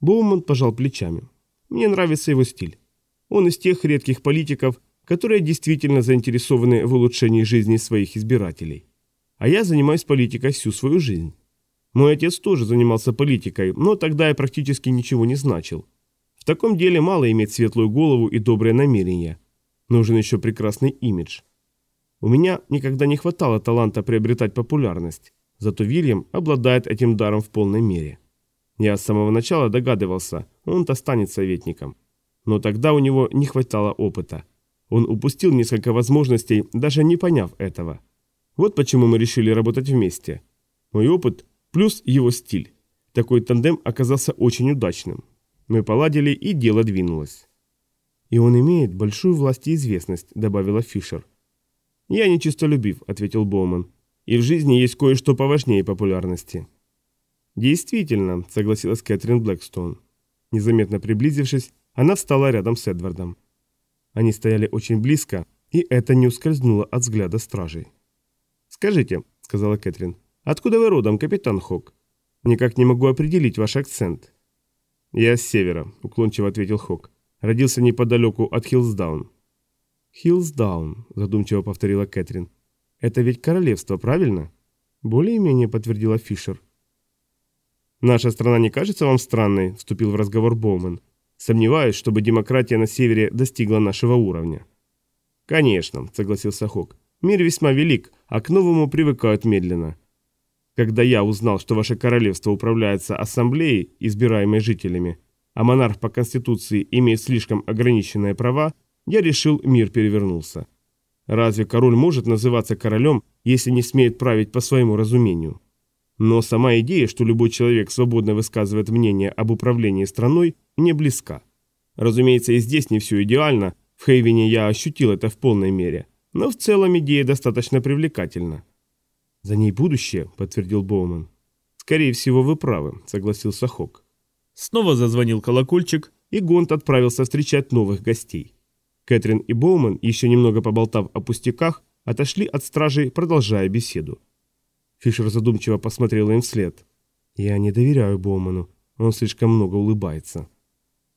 Боуман пожал плечами. Мне нравится его стиль. Он из тех редких политиков, которые действительно заинтересованы в улучшении жизни своих избирателей. А я занимаюсь политикой всю свою жизнь. Мой отец тоже занимался политикой, но тогда я практически ничего не значил. В таком деле мало иметь светлую голову и доброе намерение. Нужен еще прекрасный имидж. У меня никогда не хватало таланта приобретать популярность, зато Вильям обладает этим даром в полной мере. Я с самого начала догадывался, он-то станет советником. Но тогда у него не хватало опыта. Он упустил несколько возможностей, даже не поняв этого. Вот почему мы решили работать вместе. Мой опыт плюс его стиль. Такой тандем оказался очень удачным. Мы поладили, и дело двинулось. «И он имеет большую власть и известность», — добавила Фишер. «Я не чистолюбив», — ответил Боуман. «И в жизни есть кое-что поважнее популярности». «Действительно», — согласилась Кэтрин Блэкстоун. Незаметно приблизившись, она встала рядом с Эдвардом. Они стояли очень близко, и это не ускользнуло от взгляда стражей. «Скажите», — сказала Кэтрин, — «откуда вы родом, капитан Хок? Никак не могу определить ваш акцент». «Я с севера», — уклончиво ответил Хок. «Родился неподалеку от Хиллсдаун». «Хиллсдаун», — задумчиво повторила Кэтрин. «Это ведь королевство, правильно?» «Более-менее», — подтвердила Фишер. «Наша страна не кажется вам странной?» – вступил в разговор Боуман. «Сомневаюсь, чтобы демократия на севере достигла нашего уровня». «Конечно», – согласился Хок. «Мир весьма велик, а к новому привыкают медленно. Когда я узнал, что ваше королевство управляется ассамблеей, избираемой жителями, а монарх по конституции имеет слишком ограниченные права, я решил, мир перевернулся. Разве король может называться королем, если не смеет править по своему разумению?» Но сама идея, что любой человек свободно высказывает мнение об управлении страной, не близка. Разумеется, и здесь не все идеально, в Хейвене я ощутил это в полной мере, но в целом идея достаточно привлекательна. «За ней будущее», — подтвердил Боуман. «Скорее всего, вы правы», — согласился Хок. Снова зазвонил колокольчик, и Гонт отправился встречать новых гостей. Кэтрин и Боуман, еще немного поболтав о пустяках, отошли от стражей, продолжая беседу. Фишер задумчиво посмотрела им вслед. «Я не доверяю Боуману. Он слишком много улыбается».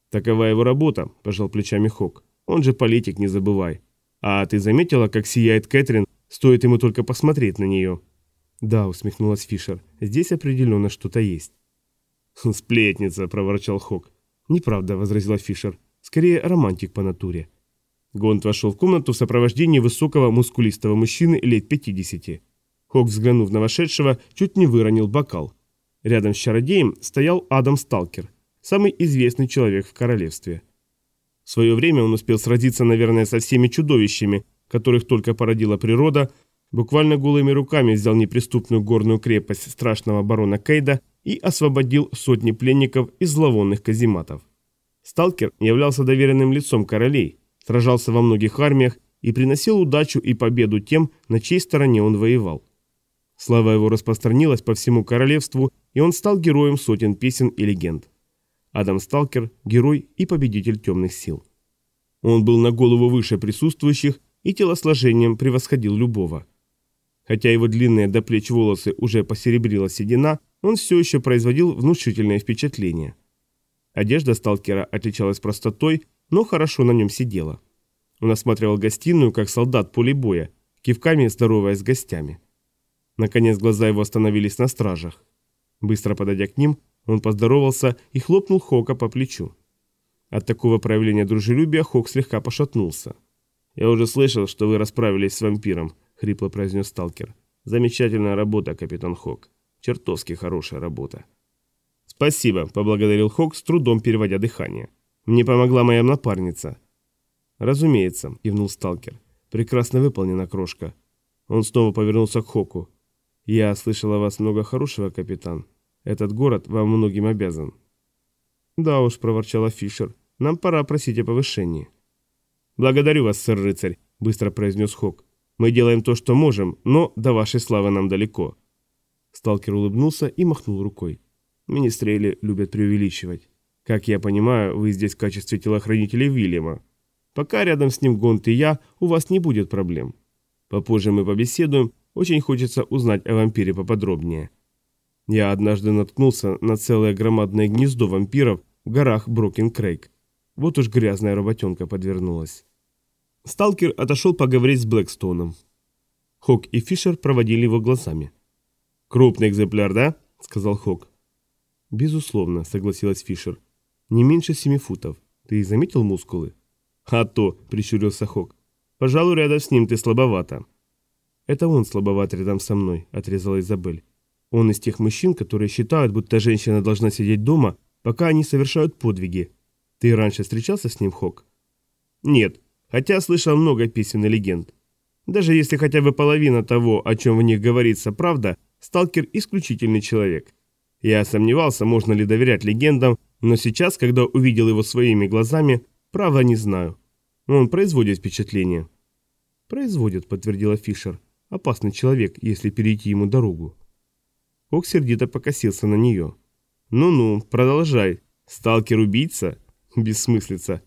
«Такова его работа», – пожал плечами Хок. «Он же политик, не забывай. А ты заметила, как сияет Кэтрин, стоит ему только посмотреть на нее?» «Да», – усмехнулась Фишер. «Здесь определенно что-то есть». «Сплетница», – проворчал Хок. «Неправда», – возразила Фишер. «Скорее романтик по натуре». Гонт вошел в комнату в сопровождении высокого мускулистого мужчины лет 50. Хок, взглянув на вошедшего, чуть не выронил бокал. Рядом с чародеем стоял Адам Сталкер, самый известный человек в королевстве. В свое время он успел сразиться, наверное, со всеми чудовищами, которых только породила природа, буквально голыми руками взял неприступную горную крепость страшного барона Кейда и освободил сотни пленников из зловонных казематов. Сталкер являлся доверенным лицом королей, сражался во многих армиях и приносил удачу и победу тем, на чьей стороне он воевал. Слава его распространилась по всему королевству, и он стал героем сотен песен и легенд. Адам Сталкер – герой и победитель темных сил. Он был на голову выше присутствующих и телосложением превосходил любого. Хотя его длинные до плеч волосы уже посеребрила седина, он все еще производил внушительное впечатление. Одежда сталкера отличалась простотой, но хорошо на нем сидела. Он осматривал гостиную, как солдат поле боя, кивками здороваясь с гостями. Наконец глаза его остановились на стражах. Быстро подойдя к ним, он поздоровался и хлопнул Хока по плечу. От такого проявления дружелюбия Хок слегка пошатнулся. «Я уже слышал, что вы расправились с вампиром», — хрипло произнес сталкер. «Замечательная работа, капитан Хок. Чертовски хорошая работа». «Спасибо», — поблагодарил Хок, с трудом переводя дыхание. «Мне помогла моя напарница». «Разумеется», — кивнул сталкер. «Прекрасно выполнена крошка». Он снова повернулся к Хоку. «Я слышал о вас много хорошего, капитан. Этот город вам многим обязан». «Да уж», — проворчала Фишер, — «нам пора просить о повышении». «Благодарю вас, сэр-рыцарь», — быстро произнес Хок. «Мы делаем то, что можем, но до вашей славы нам далеко». Сталкер улыбнулся и махнул рукой. «Министрели любят преувеличивать. Как я понимаю, вы здесь в качестве телохранителей Вильяма. Пока рядом с ним Гонт и я, у вас не будет проблем. Попозже мы побеседуем, очень хочется узнать о вампире поподробнее. Я однажды наткнулся на целое громадное гнездо вампиров, в горах Брокен-Крейг. Вот уж грязная работенка подвернулась. Сталкер отошел поговорить с Блэкстоуном. Хок и Фишер проводили его глазами. «Крупный экземпляр, да?» – сказал Хок. «Безусловно», – согласилась Фишер. «Не меньше семи футов. Ты заметил мускулы?» «А то», – прищурился Хок. «Пожалуй, рядом с ним ты слабоват». «Это он слабоват рядом со мной», – отрезала Изабель. «Он из тех мужчин, которые считают, будто женщина должна сидеть дома, пока они совершают подвиги. Ты раньше встречался с ним, Хок?» «Нет, хотя слышал много песен и легенд. Даже если хотя бы половина того, о чем в них говорится, правда, сталкер – исключительный человек. Я сомневался, можно ли доверять легендам, но сейчас, когда увидел его своими глазами, правда не знаю. Он производит впечатление. «Производит», – подтвердила Фишер. «Опасный человек, если перейти ему дорогу». Ок сердито покосился на нее. «Ну-ну, продолжай. Сталкер-убийца? Бессмыслица.